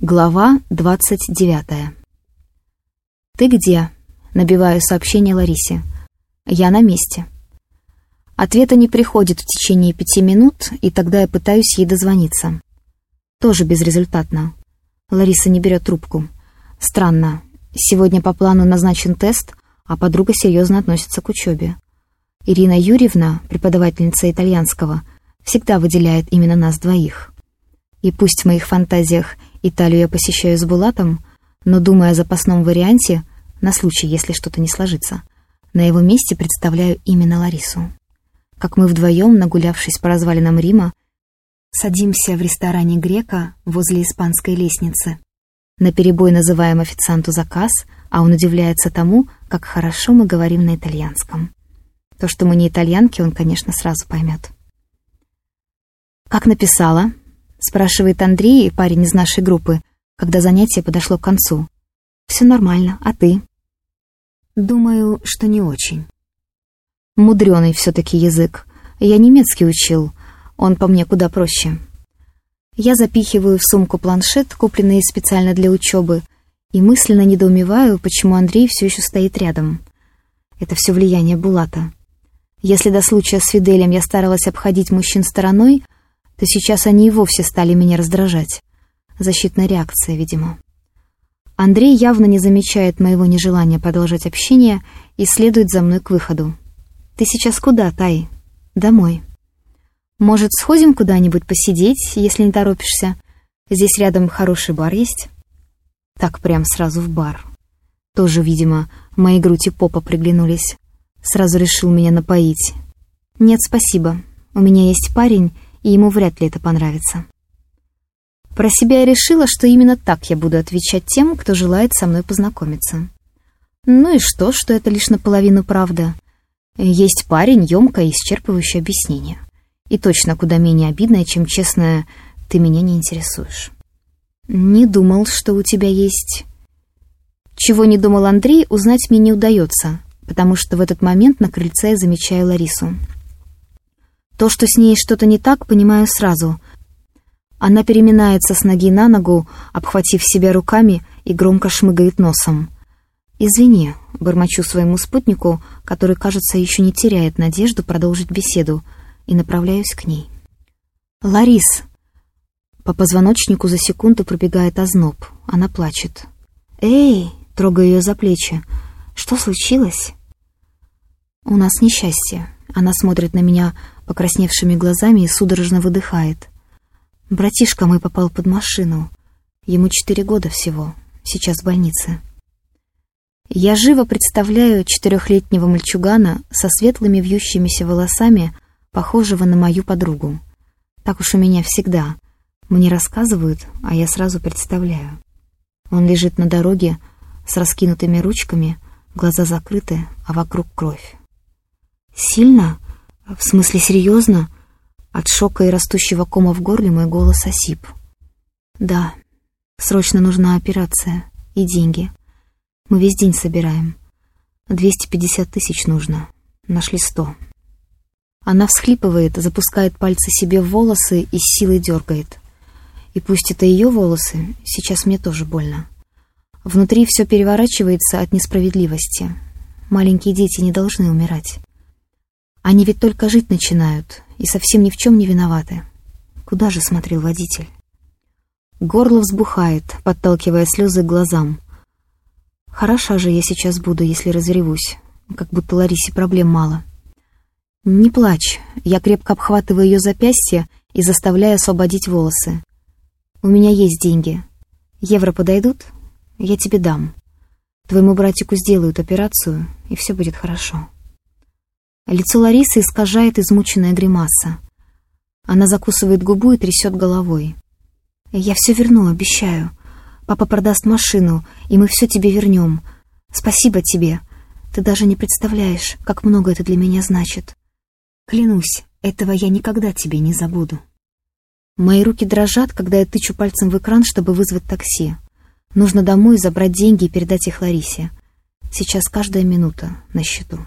Глава 29. «Ты где?» — набиваю сообщение Ларисе. «Я на месте». Ответа не приходит в течение пяти минут, и тогда я пытаюсь ей дозвониться. Тоже безрезультатно. Лариса не берет трубку. Странно. Сегодня по плану назначен тест, а подруга серьезно относится к учебе. Ирина Юрьевна, преподавательница итальянского, всегда выделяет именно нас двоих. И пусть в моих фантазиях Италию я посещаю с Булатом, но, думая о запасном варианте, на случай, если что-то не сложится, на его месте представляю именно Ларису. Как мы вдвоем, нагулявшись по развалинам Рима, садимся в ресторане «Грека» возле испанской лестницы. На перебой называем официанту заказ, а он удивляется тому, как хорошо мы говорим на итальянском. То, что мы не итальянки, он, конечно, сразу поймет. «Как написала?» Спрашивает Андрей, парень из нашей группы, когда занятие подошло к концу. «Все нормально, а ты?» «Думаю, что не очень». Мудреный все-таки язык. Я немецкий учил, он по мне куда проще. Я запихиваю в сумку планшет, купленный специально для учебы, и мысленно недоумеваю, почему Андрей все еще стоит рядом. Это все влияние Булата. Если до случая с Фиделем я старалась обходить мужчин стороной, то сейчас они и вовсе стали меня раздражать. Защитная реакция, видимо. Андрей явно не замечает моего нежелания продолжать общение и следует за мной к выходу. «Ты сейчас куда, Тай?» «Домой». «Может, сходим куда-нибудь посидеть, если не торопишься? Здесь рядом хороший бар есть?» Так прям сразу в бар. Тоже, видимо, мои грудь и попа приглянулись. Сразу решил меня напоить. «Нет, спасибо. У меня есть парень, и ему вряд ли это понравится. Про себя я решила, что именно так я буду отвечать тем, кто желает со мной познакомиться. Ну и что, что это лишь наполовину правда? Есть парень, ёмкое и исчерпывающее объяснение. И точно куда менее обидное, чем честное «ты меня не интересуешь». Не думал, что у тебя есть... Чего не думал Андрей, узнать мне не удается, потому что в этот момент на крыльце я замечаю Ларису. То, что с ней что-то не так, понимаю сразу. Она переминается с ноги на ногу, обхватив себя руками и громко шмыгает носом. «Извини», — бормочу своему спутнику, который, кажется, еще не теряет надежду продолжить беседу, и направляюсь к ней. «Ларис!» По позвоночнику за секунду пробегает озноб. Она плачет. «Эй!» — трогаю ее за плечи. «Что случилось?» «У нас несчастье». Она смотрит на меня покрасневшими глазами и судорожно выдыхает. «Братишка мой попал под машину. Ему четыре года всего. Сейчас в больнице». Я живо представляю четырехлетнего мальчугана со светлыми вьющимися волосами, похожего на мою подругу. Так уж у меня всегда. Мне рассказывают, а я сразу представляю. Он лежит на дороге с раскинутыми ручками, глаза закрыты, а вокруг кровь. «Сильно?» «В смысле, серьезно?» От шока и растущего кома в горле мой голос осип. «Да, срочно нужна операция и деньги. Мы весь день собираем. 250 тысяч нужно. Нашли сто». Она всхлипывает, запускает пальцы себе в волосы и с силой дергает. И пусть это ее волосы, сейчас мне тоже больно. Внутри все переворачивается от несправедливости. Маленькие дети не должны умирать. Они ведь только жить начинают и совсем ни в чем не виноваты. Куда же смотрел водитель? Горло взбухает, подталкивая слезы к глазам. Хороша же я сейчас буду, если разревусь, как будто Ларисе проблем мало. Не плачь, я крепко обхватываю ее запястье и заставляю освободить волосы. У меня есть деньги. Евро подойдут? Я тебе дам. Твоему братику сделают операцию, и все будет хорошо. Лицо Ларисы искажает измученная гримаса. Она закусывает губу и трясет головой. «Я все верну, обещаю. Папа продаст машину, и мы все тебе вернем. Спасибо тебе. Ты даже не представляешь, как много это для меня значит. Клянусь, этого я никогда тебе не забуду». Мои руки дрожат, когда я тычу пальцем в экран, чтобы вызвать такси. Нужно домой забрать деньги и передать их Ларисе. Сейчас каждая минута на счету.